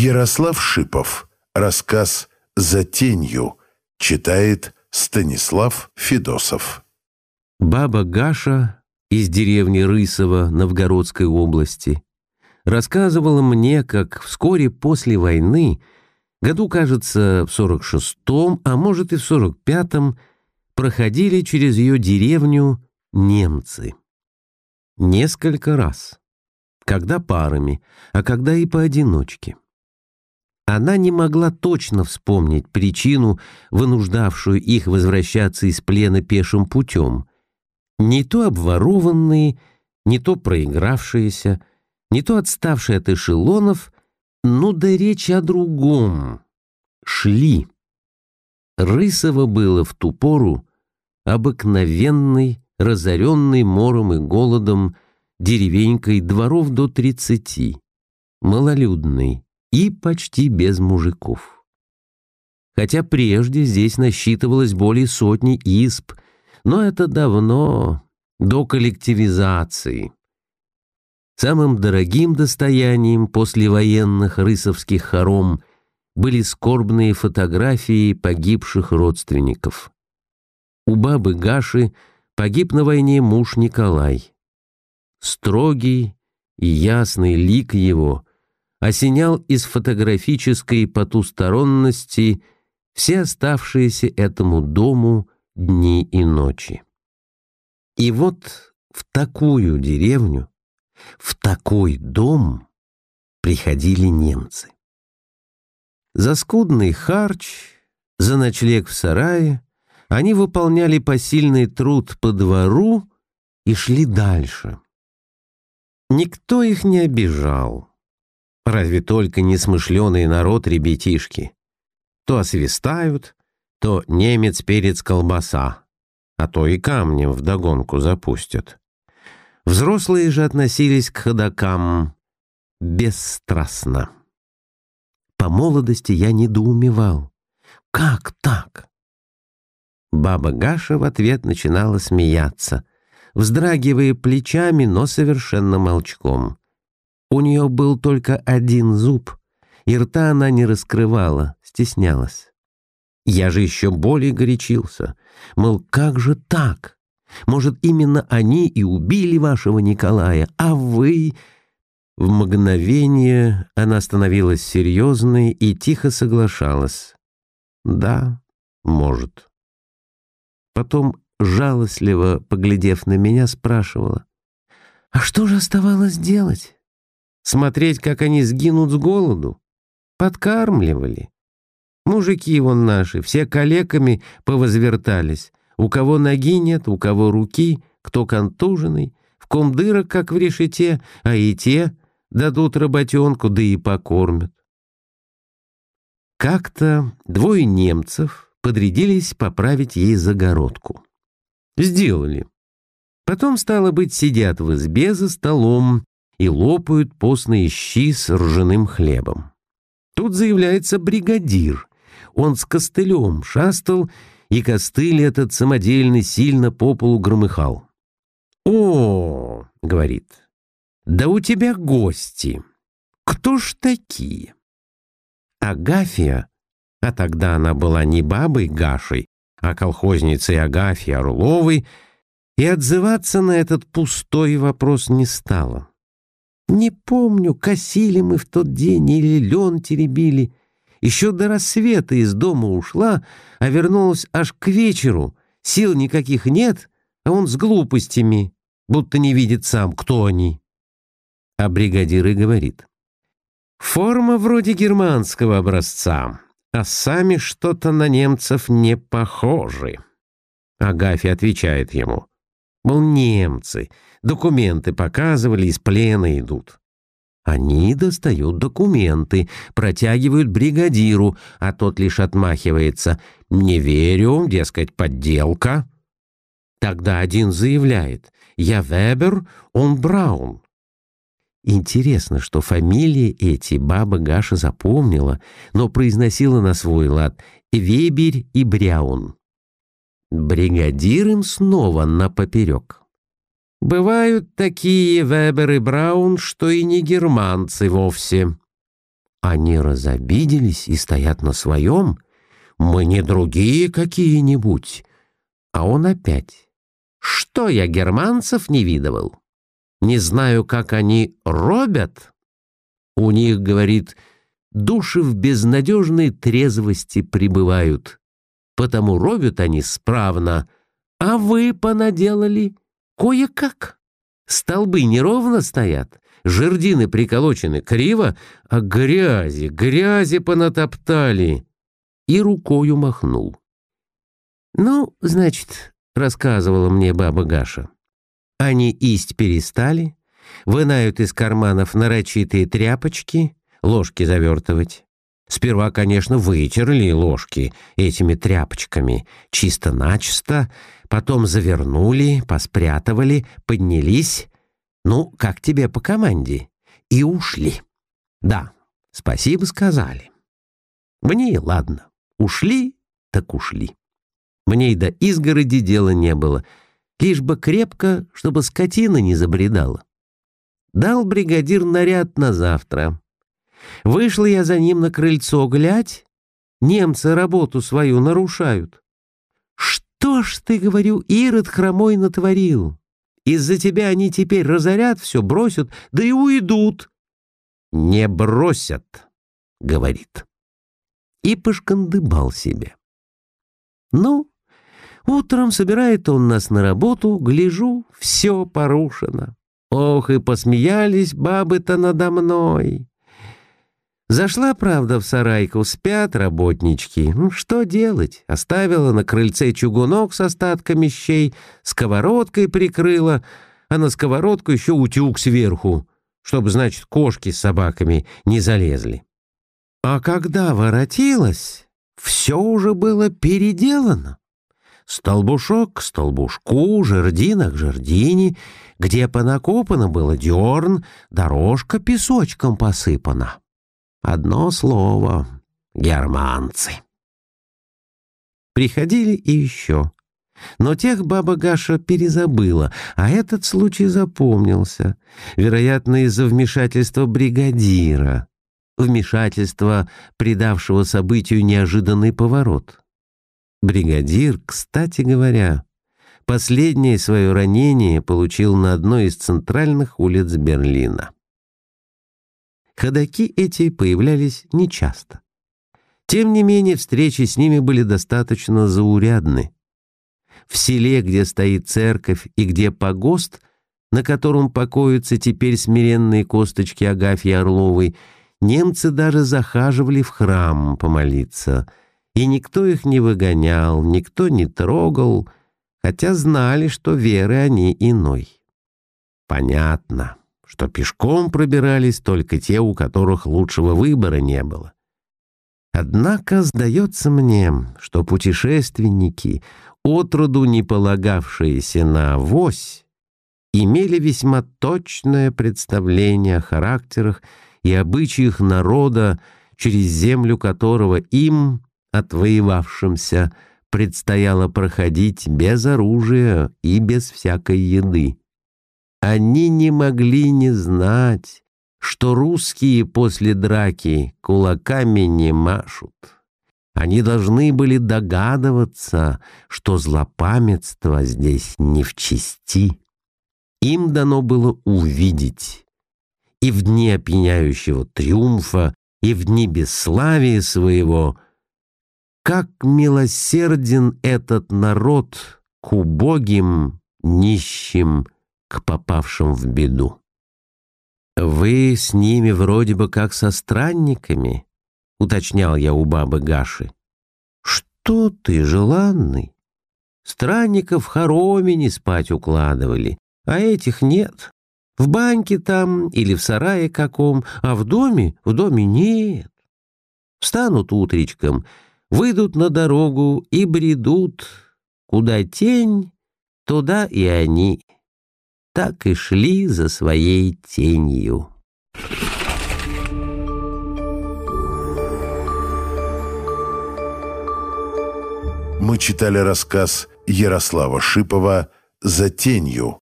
Ярослав Шипов. Рассказ «За тенью» читает Станислав Федосов. Баба Гаша из деревни Рысово Новгородской области рассказывала мне, как вскоре после войны, году, кажется, в 46-м, а может и в 45-м, проходили через ее деревню немцы. Несколько раз. Когда парами, а когда и поодиночке. Она не могла точно вспомнить причину, вынуждавшую их возвращаться из плена пешим путем. Не то обворованные, не то проигравшиеся, не то отставшие от эшелонов, ну да речь о другом. Шли. Рысово было в ту пору обыкновенный, разоренный мором и голодом, деревенькой дворов до тридцати, малолюдный, и почти без мужиков. Хотя прежде здесь насчитывалось более сотни исп, но это давно, до коллективизации. Самым дорогим достоянием послевоенных рысовских хором были скорбные фотографии погибших родственников. У бабы Гаши погиб на войне муж Николай. Строгий и ясный лик его осенял из фотографической потусторонности все оставшиеся этому дому дни и ночи. И вот в такую деревню, в такой дом приходили немцы. За скудный харч, за ночлег в сарае они выполняли посильный труд по двору и шли дальше. Никто их не обижал. Разве только несмышленый народ ребятишки. То освистают, то немец, перец, колбаса, а то и камнем вдогонку запустят. Взрослые же относились к ходокам бесстрастно. По молодости я недоумевал. Как так? Баба Гаша в ответ начинала смеяться, вздрагивая плечами, но совершенно молчком. У нее был только один зуб, и рта она не раскрывала, стеснялась. Я же еще более горячился. Мол, как же так? Может, именно они и убили вашего Николая, а вы... В мгновение она становилась серьезной и тихо соглашалась. Да, может. Потом, жалостливо поглядев на меня, спрашивала. А что же оставалось делать? Смотреть, как они сгинут с голоду? Подкармливали. Мужики вон наши, все калеками повозвертались. У кого ноги нет, у кого руки, кто контуженный, в ком дырок, как в решете, а и те дадут работенку, да и покормят. Как-то двое немцев подрядились поправить ей загородку. Сделали. Потом, стало быть, сидят в избе за столом, и лопают постные щи с ржаным хлебом. Тут заявляется бригадир. Он с костылем шастал, и костыль этот самодельный сильно по полу громыхал. «О, — говорит, — да у тебя гости. Кто ж такие?» Агафия, а тогда она была не бабой Гашей, а колхозницей Агафьей Орловой, и отзываться на этот пустой вопрос не стала. Не помню, косили мы в тот день или лен теребили. Еще до рассвета из дома ушла, а вернулась аж к вечеру. Сил никаких нет, а он с глупостями, будто не видит сам, кто они. А бригадир и говорит. Форма вроде германского образца, а сами что-то на немцев не похожи. Агафья отвечает ему. Мол, немцы, документы показывали, из плена идут. Они достают документы, протягивают бригадиру, а тот лишь отмахивается. «Не верю, дескать, подделка». Тогда один заявляет «Я Вебер, он Браун». Интересно, что фамилии эти баба Гаша запомнила, но произносила на свой лад «Веберь и Бряун». Бригадир им снова на поперек. Бывают такие Вебер и Браун, что и не германцы вовсе. Они разобиделись и стоят на своем. Мы не другие какие-нибудь. А он опять. Что я германцев не видывал? Не знаю, как они робят. У них, говорит, души в безнадежной трезвости пребывают. Потому робят они справно, а вы понаделали кое-как. Столбы неровно стоят, жердины приколочены криво, а грязи, грязи понатоптали. И рукою махнул. «Ну, значит, — рассказывала мне баба Гаша, — они исть перестали, вынают из карманов нарочитые тряпочки, ложки завертывать. Сперва, конечно, вытерли ложки этими тряпочками, чисто-начисто, потом завернули, поспрятывали, поднялись, ну, как тебе по команде, и ушли. Да, спасибо сказали. Мне ладно, ушли, так ушли. Мне и до изгороди дела не было, лишь бы крепко, чтобы скотина не забредала. Дал бригадир наряд на завтра. Вышла я за ним на крыльцо глядь, немцы работу свою нарушают. Что ж ты, говорю, Ирод хромой натворил? Из-за тебя они теперь разорят все, бросят, да и уйдут. Не бросят, говорит. И пошкандыбал себе. Ну, утром собирает он нас на работу, гляжу, все порушено. Ох, и посмеялись бабы-то надо мной. Зашла, правда, в сарайку, спят работнички. Ну, что делать? Оставила на крыльце чугунок с остатками щей, сковородкой прикрыла, а на сковородку еще утюг сверху, чтобы, значит, кошки с собаками не залезли. А когда воротилась, все уже было переделано. Столбушок к столбушку, жердина к жердине, где понакопано было дерн, дорожка песочком посыпана. Одно слово — германцы. Приходили и еще. Но тех баба Гаша перезабыла, а этот случай запомнился. Вероятно, из-за вмешательства бригадира. Вмешательства, придавшего событию неожиданный поворот. Бригадир, кстати говоря, последнее свое ранение получил на одной из центральных улиц Берлина. Ходаки эти появлялись нечасто. Тем не менее, встречи с ними были достаточно заурядны. В селе, где стоит церковь и где погост, на котором покоятся теперь смиренные косточки Агафьи Орловой, немцы даже захаживали в храм помолиться, и никто их не выгонял, никто не трогал, хотя знали, что веры они иной. Понятно что пешком пробирались только те, у которых лучшего выбора не было. Однако сдается мне, что путешественники, отроду не полагавшиеся на авось, имели весьма точное представление о характерах и обычаях народа, через землю которого им, отвоевавшимся, предстояло проходить без оружия и без всякой еды. Они не могли не знать, что русские после драки кулаками не машут. Они должны были догадываться, что злопамятство здесь не в чести. Им дано было увидеть и в дни опьяняющего триумфа, и в дни бесславия своего, как милосерден этот народ к убогим, нищим, к попавшим в беду. «Вы с ними вроде бы как со странниками», — уточнял я у бабы Гаши. «Что ты, желанный? Странников в хороме не спать укладывали, а этих нет. В баньке там или в сарае каком, а в доме, в доме нет. Встанут утречком, выйдут на дорогу и бредут. Куда тень, туда и они так и шли за своей тенью. Мы читали рассказ Ярослава Шипова «За тенью»